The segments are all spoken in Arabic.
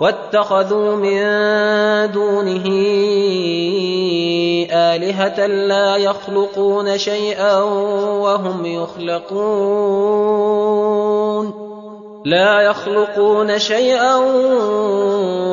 واتخذوا من دونه آلهة لا يخلقون شيئا وهم يخلقون. لا يخلقون شيئا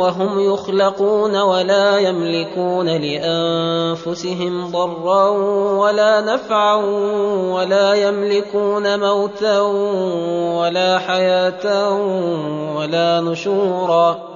وهم يخلقون ولا يملكون لأنفسهم ضرا ولا نفعا ولا يملكون موتا ولا حياة ولا نشورا.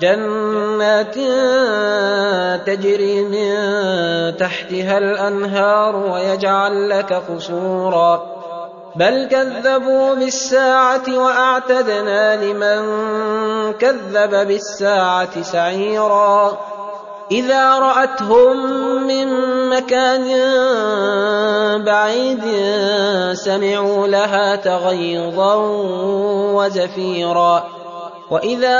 جنات تجري من تحتها الأنهار ويجعل لك قصورا. بل كذبوا بالساعة وأعتدنا لمن كذب بالساعة سعيرا. إذا رأتهم من مكان بعيد سمعوا لها تغيظا وزفيرا. واذا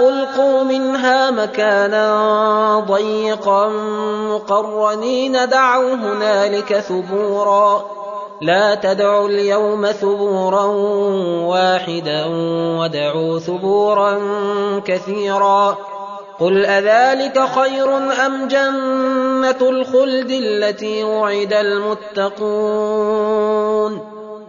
القوا منها مكانا ضيقا مقرنين دعوا هنالك ثبورا لا تدعوا اليوم ثبورا واحدا ودعوا ثبورا كثيرا قل اذلك خير ام جنه الخلد التي وعد المتقون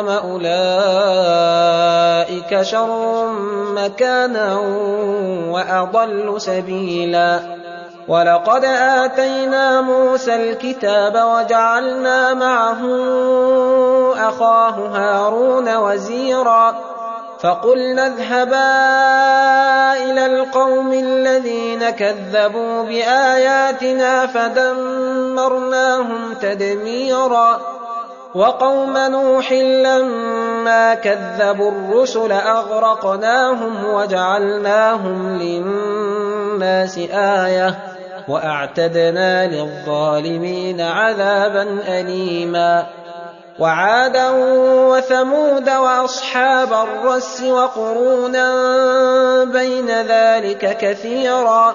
أولئك شر مكانا وأضل سبيلا. ولقد آتينا موسى الكتاب وجعلنا معه أخاه هارون وزيرا. فقلنا اذهبا إلى القوم الذين كذبوا بآياتنا فدمرناهم تدميرا. وقوم نوح لما كذبوا الرسل أغرقناهم وجعلناهم للناس آية وأعتدنا للظالمين عذابا أليما وعادا وثمود وأصحاب الرس وقرونا بين ذلك كثيرا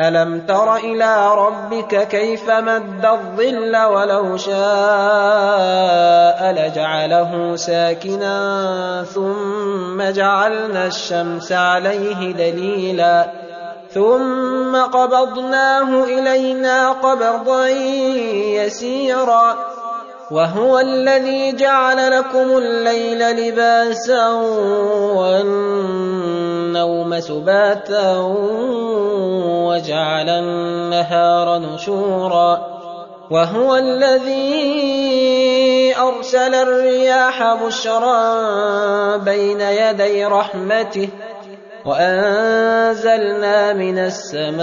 ألم تر إلى ربك كيف مد الظل ولو شاء لجعله ساكنا ثم جعلنا الشمس عليه دليلا ثم قبضناه إلينا قبضا يسيرا وهو الذي جعل لكم الليل لباسا والنوم سباتا وجعل النهار نشورا وهو الذي أرسل الرياح بشرا بين يدي رحمته وأنزلنا من السماء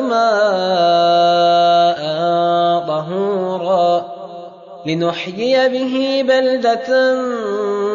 ماء طهورا لنحيي به بلدة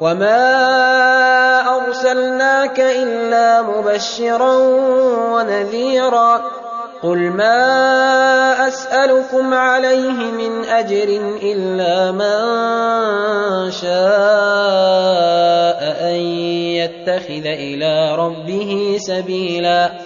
وما ارسلناك الا مبشرا ونذيرا قل ما اسالكم عليه من اجر الا من شاء ان يتخذ إلى ربه سبيلا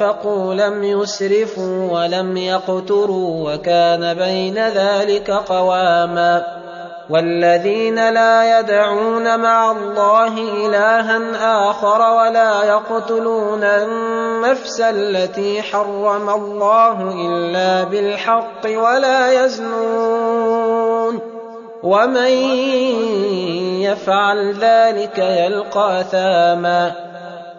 أنفقوا لم يسرفوا ولم يقتروا وكان بين ذلك قواما والذين لا يدعون مع الله إلها آخر ولا يقتلون النفس التي حرم الله إلا بالحق ولا يزنون ومن يفعل ذلك يلقى ثاما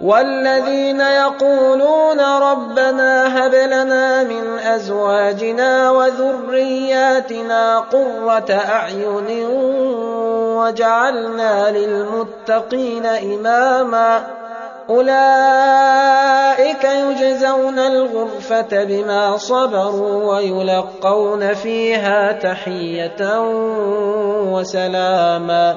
والذين يقولون ربنا هب لنا من أزواجنا وذرياتنا قرة أعين وجعلنا للمتقين إماما أولئك يجزون الغرفة بما صبروا ويلقون فيها تحية وسلاما